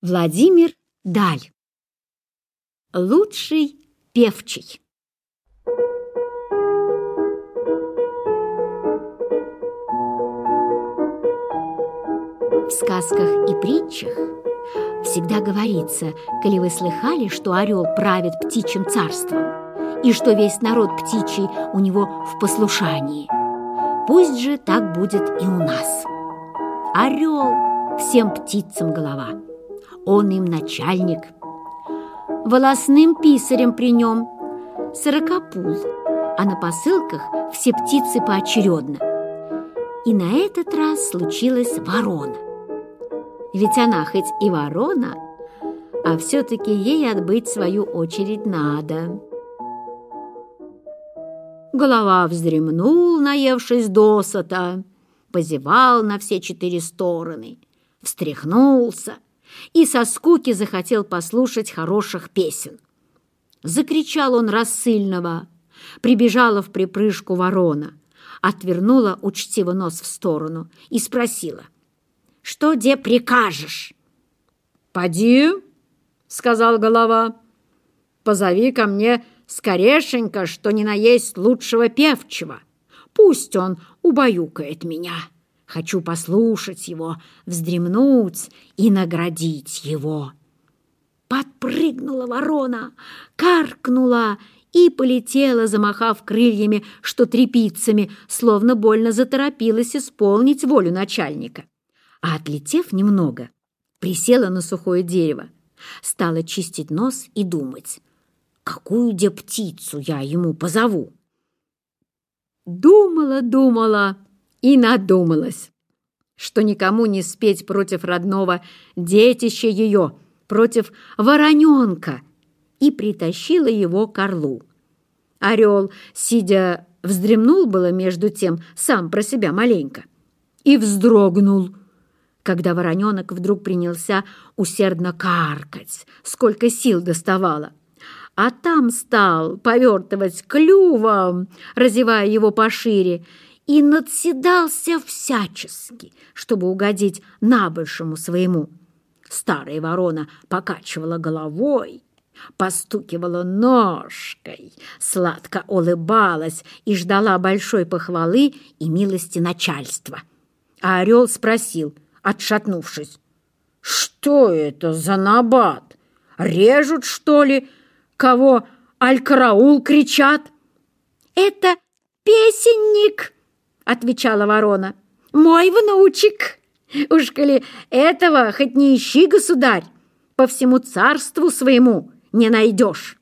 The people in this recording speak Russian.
Владимир Даль. Лучший певчий. В сказках и притчах всегда говорится, коли вы слыхали, что орел правит птичьим царством, и что весь народ птичий у него в послушании. Пусть же так будет и у нас. Орел всем птицам голова он им начальник. Волосным писарем при нем сорокопул, а на посылках все птицы поочередно. И на этот раз случилась ворона. Ведь она хоть и ворона, а все-таки ей отбыть свою очередь надо. Голова вздремнул, наевшись досыта, позевал на все четыре стороны, встряхнулся — и со скуки захотел послушать хороших песен. Закричал он рассыльного. Прибежала в припрыжку ворона, отвернула учтиво нос в сторону и спросила, «Что где прикажешь?» «Поди», — сказал голова, — «позови ко мне скорешенько, что не наесть лучшего певчего. Пусть он убаюкает меня» хочу послушать его, вздремнуть и наградить его. Подпрыгнула ворона, каркнула и полетела, замахав крыльями, что трепицами, словно больно заторопилась исполнить волю начальника. А отлетев немного, присела на сухое дерево, стала чистить нос и думать, какую де птицу я ему позову. Думала, думала, и надумалась, что никому не спеть против родного детища ее, против вороненка, и притащила его к орлу. Орел, сидя, вздремнул было между тем сам про себя маленько и вздрогнул, когда вороненок вдруг принялся усердно каркать, сколько сил доставало а там стал повертывать клювом, разевая его пошире, и надседался всячески, чтобы угодить набольшему своему. Старая ворона покачивала головой, постукивала ножкой, сладко улыбалась и ждала большой похвалы и милости начальства. А орел спросил, отшатнувшись, «Что это за набат? Режут, что ли? Кого аль-караул кричат?» «Это песенник!» отвечала ворона. «Мой внучек! Уж коли этого хоть не ищи, государь, по всему царству своему не найдешь!»